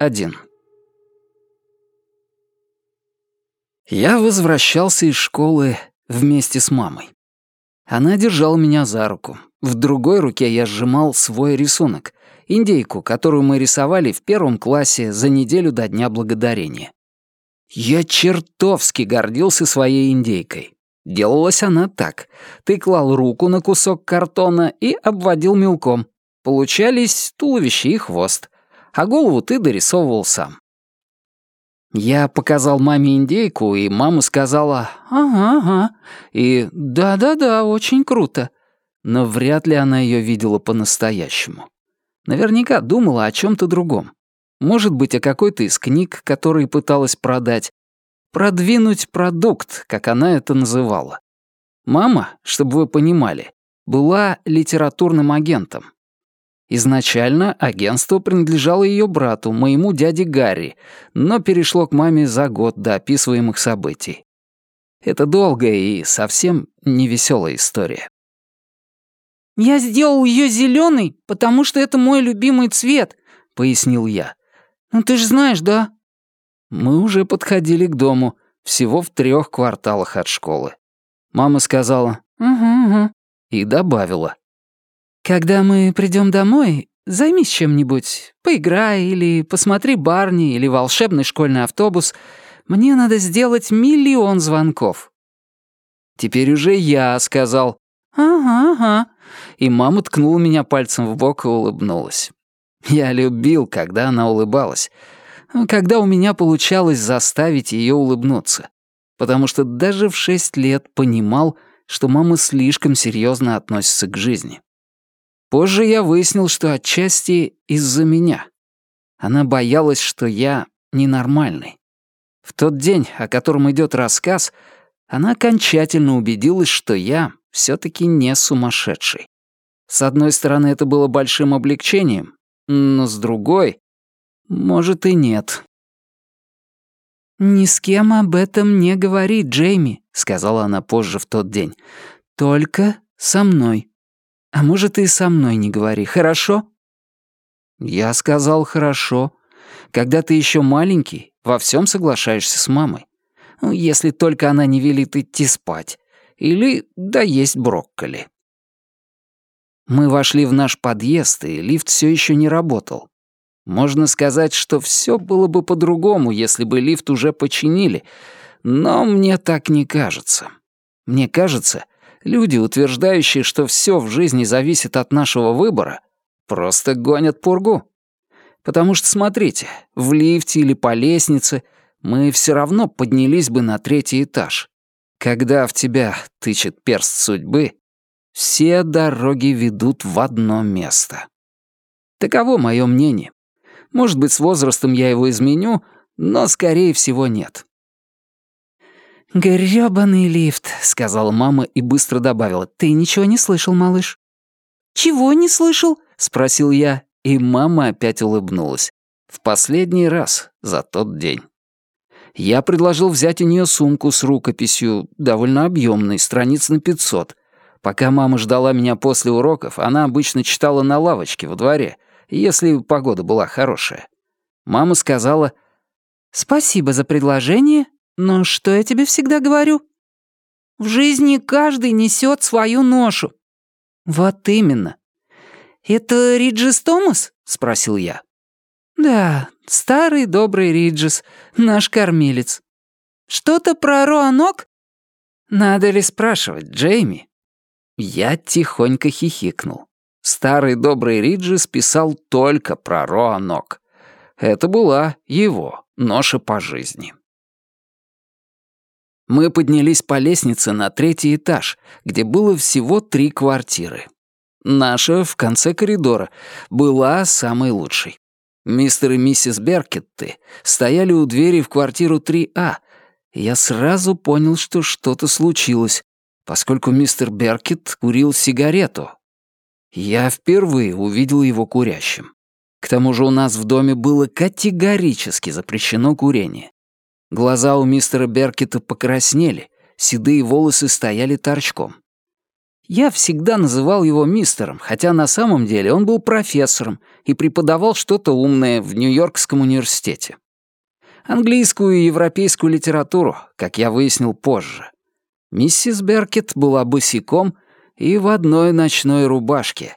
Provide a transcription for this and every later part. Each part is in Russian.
1. Я возвращался из школы вместе с мамой. Она держала меня за руку. В другой руке я сжимал свой рисунок — индейку, которую мы рисовали в первом классе за неделю до Дня Благодарения. Я чертовски гордился своей индейкой. Делалась она так. Ты клал руку на кусок картона и обводил мелком. Получались туловище и хвост. А голову ты дорисовывал сам. Я показал маме индейку, и мама сказала «Ага, ага» и «Да-да-да, очень круто». Но вряд ли она ее видела по-настоящему. Наверняка думала о чем то другом. Может быть, о какой-то из книг, которые пыталась продать. Продвинуть продукт, как она это называла. Мама, чтобы вы понимали, была литературным агентом. Изначально агентство принадлежало ее брату, моему дяде Гарри, но перешло к маме за год до описываемых событий. Это долгая и совсем невеселая история. «Я сделал ее зеленой, потому что это мой любимый цвет», — пояснил я. «Ну ты же знаешь, да?» Мы уже подходили к дому, всего в трех кварталах от школы. Мама сказала «Угу, угу» и добавила. «Когда мы придем домой, займись чем-нибудь. Поиграй или посмотри Барни или волшебный школьный автобус. Мне надо сделать миллион звонков». Теперь уже я сказал «Ага, ага». И мама ткнула меня пальцем в бок и улыбнулась. Я любил, когда она улыбалась. Когда у меня получалось заставить ее улыбнуться. Потому что даже в шесть лет понимал, что мама слишком серьезно относится к жизни. Позже я выяснил, что отчасти из-за меня. Она боялась, что я ненормальный. В тот день, о котором идет рассказ, она окончательно убедилась, что я все таки не сумасшедший. С одной стороны, это было большим облегчением, но с другой, может и нет. «Ни с кем об этом не говори, Джейми», — сказала она позже в тот день. «Только со мной». А может, и со мной не говори, хорошо?» Я сказал «хорошо». Когда ты еще маленький, во всем соглашаешься с мамой. Ну, если только она не велит идти спать. Или доесть брокколи. Мы вошли в наш подъезд, и лифт все еще не работал. Можно сказать, что все было бы по-другому, если бы лифт уже починили, но мне так не кажется. Мне кажется, Люди, утверждающие, что все в жизни зависит от нашего выбора, просто гонят пургу. Потому что, смотрите, в лифте или по лестнице мы все равно поднялись бы на третий этаж. Когда в тебя тычет перст судьбы, все дороги ведут в одно место. Таково мое мнение. Может быть, с возрастом я его изменю, но, скорее всего, нет. «Грёбаный лифт», — сказала мама и быстро добавила. «Ты ничего не слышал, малыш?» «Чего не слышал?» — спросил я, и мама опять улыбнулась. В последний раз за тот день. Я предложил взять у нее сумку с рукописью, довольно объемной, страниц на 500. Пока мама ждала меня после уроков, она обычно читала на лавочке во дворе, если погода была хорошая. Мама сказала «Спасибо за предложение, но что я тебе всегда говорю? В жизни каждый несет свою ношу. Вот именно. Это Риджис Томас? спросил я. Да, старый добрый Риджис, наш кормилец. Что-то про Роанок? Надо ли спрашивать, Джейми? Я тихонько хихикнул. Старый добрый Риджис писал только про Роанок. Это была его ноша по жизни. Мы поднялись по лестнице на третий этаж, где было всего три квартиры. Наша, в конце коридора, была самой лучшей. Мистер и миссис Беркетты стояли у двери в квартиру 3А. Я сразу понял, что что-то случилось, поскольку мистер Беркет курил сигарету. Я впервые увидел его курящим. К тому же у нас в доме было категорически запрещено курение. Глаза у мистера Беркета покраснели, седые волосы стояли торчком. Я всегда называл его мистером, хотя на самом деле он был профессором и преподавал что-то умное в Нью-Йоркском университете. Английскую и европейскую литературу, как я выяснил позже. Миссис Беркет была босиком и в одной ночной рубашке.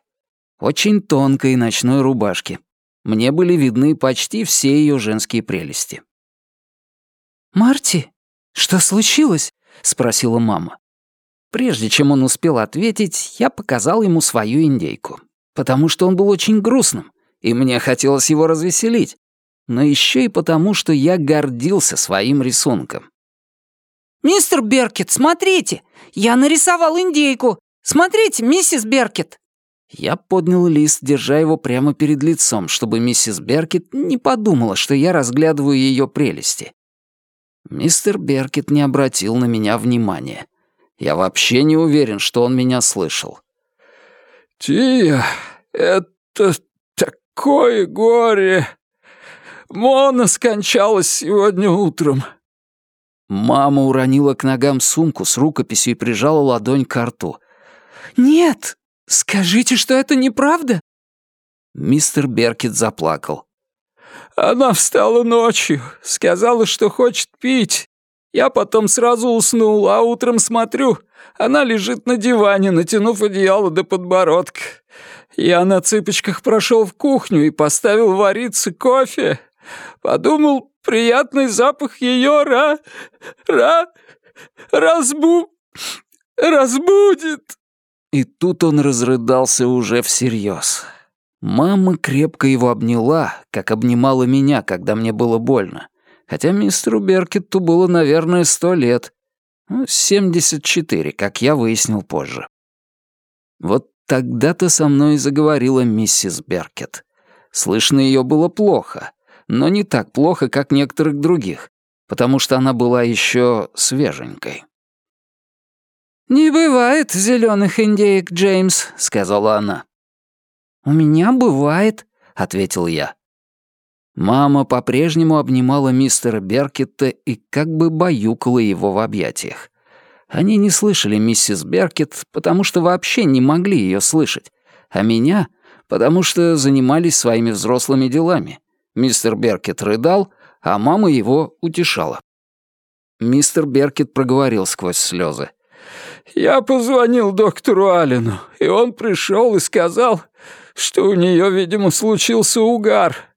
Очень тонкой ночной рубашке. Мне были видны почти все ее женские прелести. «Марти, что случилось?» — спросила мама. Прежде чем он успел ответить, я показал ему свою индейку, потому что он был очень грустным, и мне хотелось его развеселить, но еще и потому, что я гордился своим рисунком. «Мистер Беркет, смотрите! Я нарисовал индейку! Смотрите, миссис Беркет!» Я поднял лист, держа его прямо перед лицом, чтобы миссис Беркет не подумала, что я разглядываю ее прелести. Мистер Беркет не обратил на меня внимания. Я вообще не уверен, что он меня слышал. «Тия, это такое горе! Мона скончалась сегодня утром». Мама уронила к ногам сумку с рукописью и прижала ладонь к рту. «Нет, скажите, что это неправда?» Мистер Беркет заплакал. «Она встала ночью, сказала, что хочет пить, я потом сразу уснул, а утром смотрю, она лежит на диване, натянув одеяло до подбородка. Я на цыпочках прошел в кухню и поставил вариться кофе. Подумал, приятный запах ее ра... ра... разбу... разбудит. И тут он разрыдался уже всерьез. Мама крепко его обняла, как обнимала меня, когда мне было больно хотя мистеру Беркетту было, наверное, сто лет. Ну, семьдесят четыре, как я выяснил позже. Вот тогда-то со мной заговорила миссис Беркетт. Слышно ее было плохо, но не так плохо, как некоторых других, потому что она была еще свеженькой. «Не бывает зеленых индеек, Джеймс», — сказала она. «У меня бывает», — ответил я. Мама по-прежнему обнимала мистера Беркетта и как бы баюкала его в объятиях. Они не слышали миссис Беркет, потому что вообще не могли ее слышать, а меня, потому что занимались своими взрослыми делами. Мистер Беркет рыдал, а мама его утешала. Мистер Беркет проговорил сквозь слезы. «Я позвонил доктору Аллену, и он пришел и сказал, что у нее, видимо, случился угар,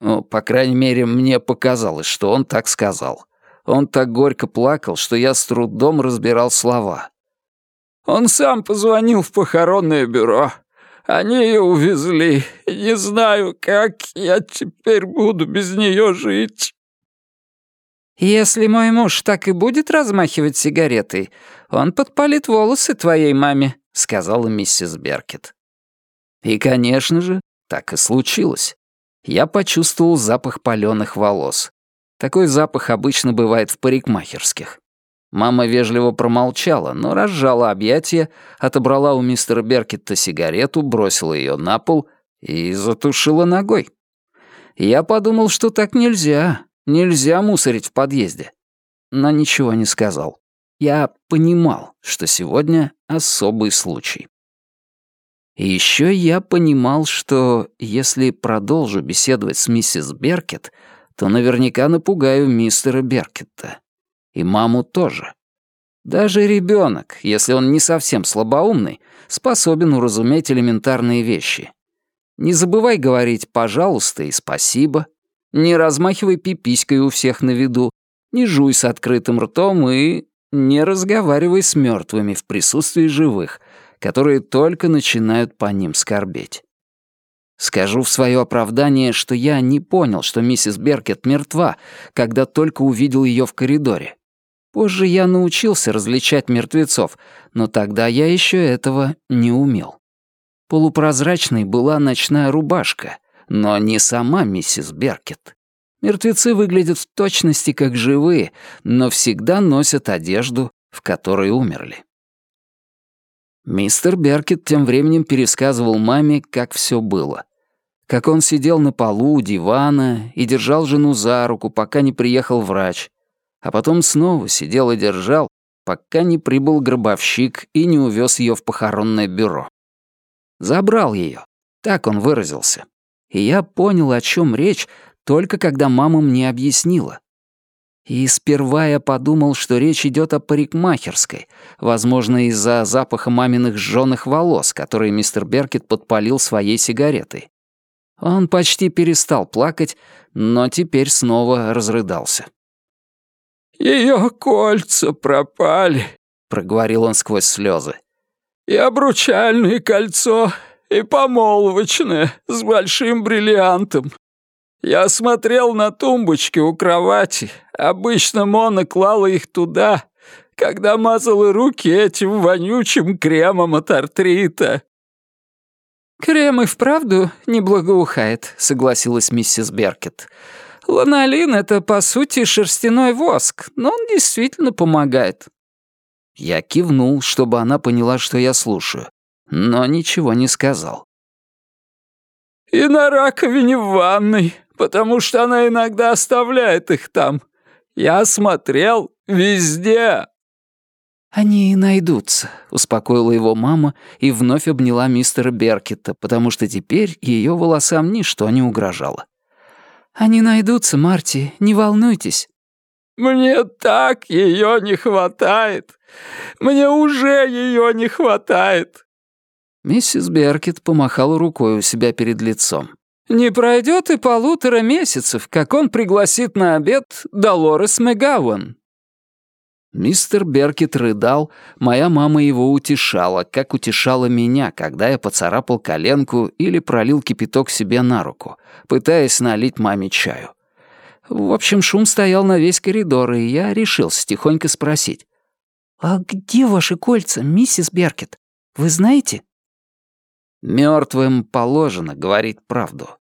ну, по крайней мере, мне показалось, что он так сказал. Он так горько плакал, что я с трудом разбирал слова. Он сам позвонил в похоронное бюро. Они ее увезли. Не знаю, как я теперь буду без нее жить. Если мой муж так и будет размахивать сигаретой, он подпалит волосы твоей маме, сказала миссис Беркет. И, конечно же, так и случилось я почувствовал запах паленых волос. Такой запах обычно бывает в парикмахерских. Мама вежливо промолчала, но разжала объятия, отобрала у мистера Беркетта сигарету, бросила ее на пол и затушила ногой. Я подумал, что так нельзя, нельзя мусорить в подъезде. Но ничего не сказал. Я понимал, что сегодня особый случай. И еще я понимал, что если продолжу беседовать с миссис Беркет, то наверняка напугаю мистера Беркетта. И маму тоже. Даже ребенок, если он не совсем слабоумный, способен уразуметь элементарные вещи. Не забывай говорить «пожалуйста» и «спасибо», не размахивай пиписькой у всех на виду, не жуй с открытым ртом и не разговаривай с мертвыми в присутствии живых, которые только начинают по ним скорбеть. Скажу в свое оправдание, что я не понял, что миссис Беркет мертва, когда только увидел ее в коридоре. Позже я научился различать мертвецов, но тогда я еще этого не умел. Полупрозрачной была ночная рубашка, но не сама миссис Беркет. Мертвецы выглядят в точности как живые, но всегда носят одежду, в которой умерли. Мистер Беркет тем временем пересказывал маме, как все было. Как он сидел на полу у дивана и держал жену за руку, пока не приехал врач. А потом снова сидел и держал, пока не прибыл гробовщик и не увез ее в похоронное бюро. Забрал ее, так он выразился. И я понял, о чем речь, только когда мама мне объяснила. И сперва я подумал, что речь идет о парикмахерской, возможно, из-за запаха маминых сжёных волос, которые мистер Беркет подпалил своей сигаретой. Он почти перестал плакать, но теперь снова разрыдался. «Её кольца пропали», — проговорил он сквозь слезы. «И обручальное кольцо, и помолвочное с большим бриллиантом. Я смотрел на тумбочки у кровати. Обычно Мона клала их туда, когда мазала руки этим вонючим кремом от артрита. «Крем и вправду не благоухает», — согласилась миссис Беркет. «Ланолин — это, по сути, шерстяной воск, но он действительно помогает». Я кивнул, чтобы она поняла, что я слушаю, но ничего не сказал. «И на раковине в ванной, потому что она иногда оставляет их там. Я смотрел везде». «Они найдутся», — успокоила его мама и вновь обняла мистера Беркета, потому что теперь ее волосам ничто не угрожало. «Они найдутся, Марти, не волнуйтесь». «Мне так ее не хватает! Мне уже ее не хватает!» Миссис Беркет помахала рукой у себя перед лицом. «Не пройдет и полутора месяцев, как он пригласит на обед Долорес Мегауэн, Мистер Беркет рыдал, моя мама его утешала, как утешала меня, когда я поцарапал коленку или пролил кипяток себе на руку, пытаясь налить маме чаю. В общем, шум стоял на весь коридор, и я решился тихонько спросить. «А где ваши кольца, миссис Беркет? Вы знаете?» Мертвым положено говорить правду.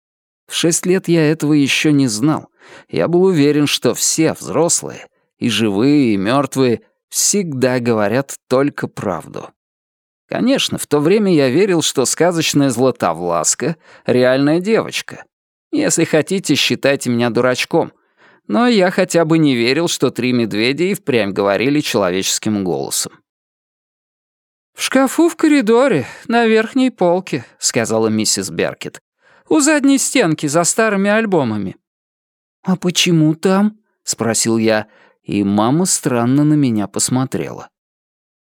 В шесть лет я этого еще не знал. Я был уверен, что все взрослые — и живые, и мертвые, всегда говорят только правду. Конечно, в то время я верил, что сказочная Златовласка — реальная девочка. Если хотите, считайте меня дурачком. Но я хотя бы не верил, что три медведя и впрямь говорили человеческим голосом. «В шкафу в коридоре, на верхней полке», — сказала миссис Беркет. «У задней стенки, за старыми альбомами». «А почему там?» — спросил я, и мама странно на меня посмотрела.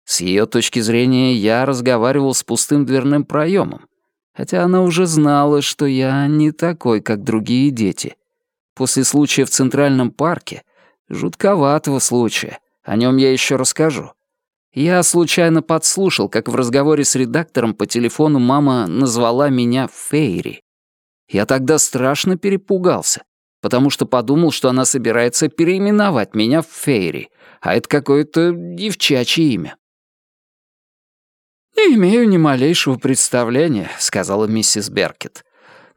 С ее точки зрения я разговаривал с пустым дверным проемом, хотя она уже знала, что я не такой, как другие дети. После случая в Центральном парке, жутковатого случая, о нем я еще расскажу. Я случайно подслушал, как в разговоре с редактором по телефону мама назвала меня Фейри. Я тогда страшно перепугался, потому что подумал, что она собирается переименовать меня в Фейри, а это какое-то девчачье имя. «Не имею ни малейшего представления», — сказала миссис Беркет.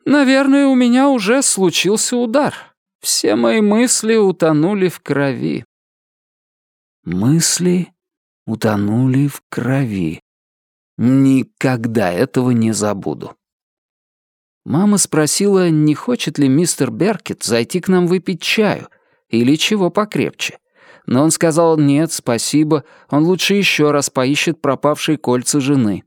«Наверное, у меня уже случился удар. Все мои мысли утонули в крови». Мысли утонули в крови. Никогда этого не забуду. Мама спросила, не хочет ли мистер Беркет зайти к нам выпить чаю или чего покрепче. Но он сказал «нет, спасибо, он лучше еще раз поищет пропавшие кольца жены».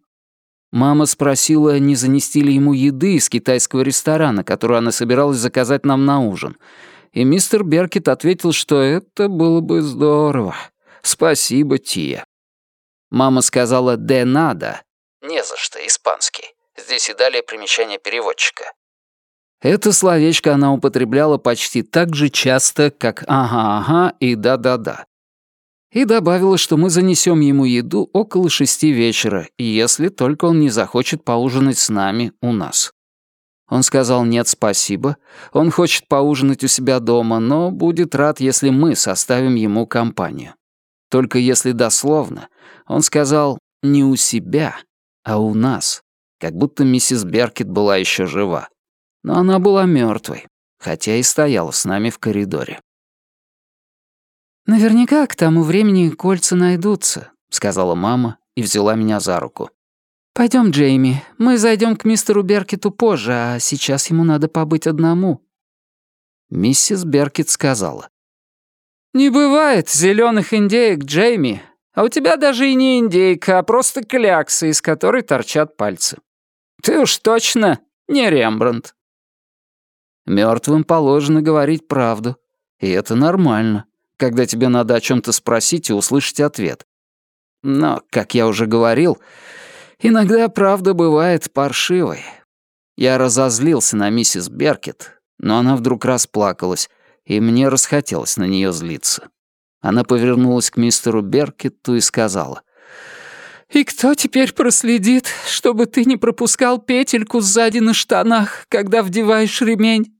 Мама спросила, не занести ли ему еды из китайского ресторана, которую она собиралась заказать нам на ужин. И мистер Беркет ответил, что это было бы здорово. Спасибо, Тия. Мама сказала «де надо». «Не за что, испанский». Здесь и далее примечание переводчика. Это словечко она употребляла почти так же часто, как «ага-ага» и «да-да-да». И добавила, что мы занесем ему еду около шести вечера, если только он не захочет поужинать с нами у нас. Он сказал «нет, спасибо», он хочет поужинать у себя дома, но будет рад, если мы составим ему компанию. Только если дословно, он сказал «не у себя, а у нас» как будто миссис Беркет была еще жива. Но она была мертвой, хотя и стояла с нами в коридоре. «Наверняка к тому времени кольца найдутся», — сказала мама и взяла меня за руку. Пойдем, Джейми, мы зайдем к мистеру Беркету позже, а сейчас ему надо побыть одному». Миссис Беркет сказала. «Не бывает зеленых индеек, Джейми. А у тебя даже и не индейка, а просто клякса, из которой торчат пальцы. Ты уж точно не Рембрандт. Мертвым положено говорить правду. И это нормально, когда тебе надо о чем-то спросить и услышать ответ. Но, как я уже говорил, иногда правда бывает паршивой. Я разозлился на миссис Беркет, но она вдруг расплакалась, и мне расхотелось на нее злиться. Она повернулась к мистеру Беркетту и сказала. «И кто теперь проследит, чтобы ты не пропускал петельку сзади на штанах, когда вдеваешь ремень?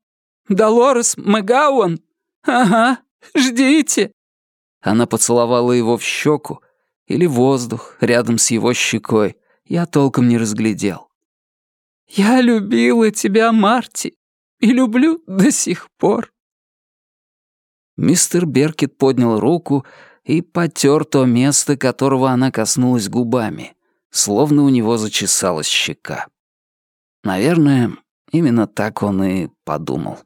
Долорес Мэгауэн? Ага, ждите!» Она поцеловала его в щеку или воздух рядом с его щекой. Я толком не разглядел. «Я любила тебя, Марти, и люблю до сих пор». Мистер Беркет поднял руку и потер то место, которого она коснулась губами, словно у него зачесалась щека. Наверное, именно так он и подумал.